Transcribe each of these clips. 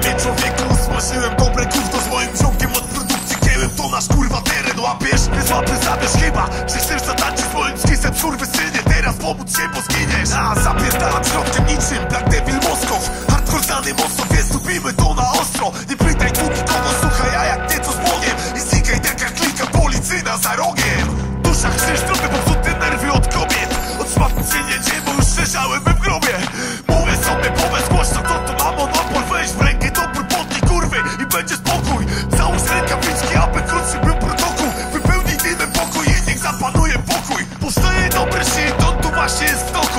człowieku Smażyłem dobre gówno z moim ziomkiem od produkcji Kiełem to nasz kurwa teren łapiesz? Nie złapy zabierz chyba. Czy chcesz zatańczyć z moim skisem synie? Teraz pomóc się, bo zginiesz. A zapierdalam środkiem niczym Black Devil Moskow. Hardcore znany mocno, więc to na ostro. Nie pytaj tu nikogo, słuchaj, a jak nieco z I znikaj tak jak klika policyjna za rogiem. Dusza krzyż, trochę popsute nerwy od kobiet. Od smaku się nie bo już leżałem w grobie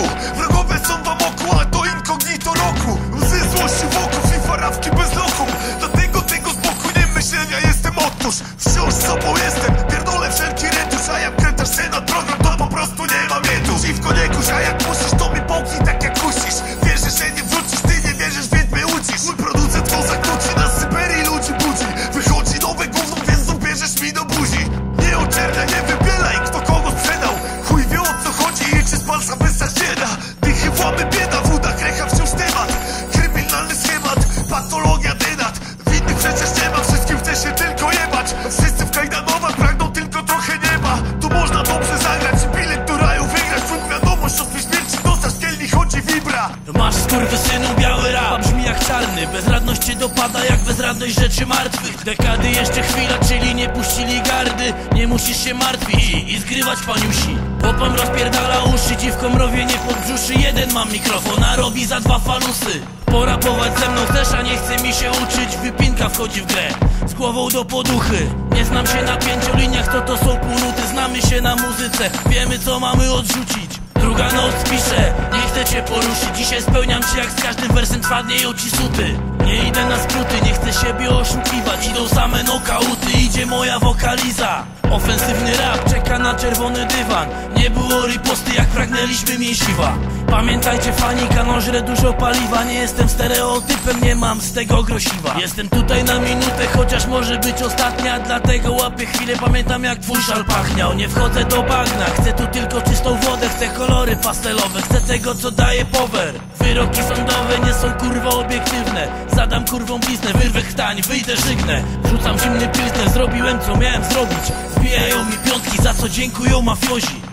w Wrogowie są wam oku, a to incognito roku. Łzy złości wokół i farawki bez lokum. Dlatego tego z boku nie myślenia jestem otóż. Wciąż sobą jestem, pierdolę wszelki retusz A jak krętasz się na program, to po prostu nie mam jedu. Dziwko nie kurz, a jak musisz, to mi połknij tak jak kusisz Wierzysz, że nie wrócisz, ty nie wierzysz, więc mnie ucisz. Mój producent to zakłóci, na Syberii ludzi budzi. Wychodzi nowe gówno, więc zabierzesz mi do buzi. Nie oczernia, nie wybielaj, skurwysynu biały rap. Brzmi jak czarny, bezradność cię dopada jak bezradność rzeczy martwych. Dekady jeszcze chwila, czyli nie puścili gardy. Nie musisz się martwić i, i zgrywać paniusi. Popon rozpierdala uszy, dziwko mrowienie pod brzuszy Jeden mam mikrofon, a robi za dwa falusy Porapować ze mną chcesz, a nie chce mi się uczyć. Wypinka wchodzi w grę, z głową do poduchy. Nie znam się na pięcioliniach, to to są półnuty. Znamy się na muzyce, wiemy co mamy odrzucić. Druga noc piszę, nie chcę cię poruszyć Dzisiaj spełniam cię jak z każdym wersem twarnieją ci suty. Nie idę na skróty, nie chcę siebie oszukiwać. Idą same nokauty, idzie moja wokaliza. Ofensywny rap czeka na czerwony dywan. Nie było riposty jak pragnęliśmy mięsiwa. Pamiętajcie fani, kanon dużo paliwa. Nie jestem stereotypem, nie mam z tego grosiwa. Jestem tutaj na minutę, chociaż może być ostatnia. Dlatego łapię chwilę, pamiętam jak twój szal pachniał. Nie wchodzę do bagna, chcę tu tylko czystą wodę. Chcę kolory pastelowe, chcę tego co daje power Wyroki sądowe nie są kurwa obiektywne. Zadam kurwą bliznę, wyrwę chtań, wyjdę żygnę Rzucam zimny pilsner, zrobiłem co miałem zrobić. Zbijają mi piątki, za co dziękują mafiozi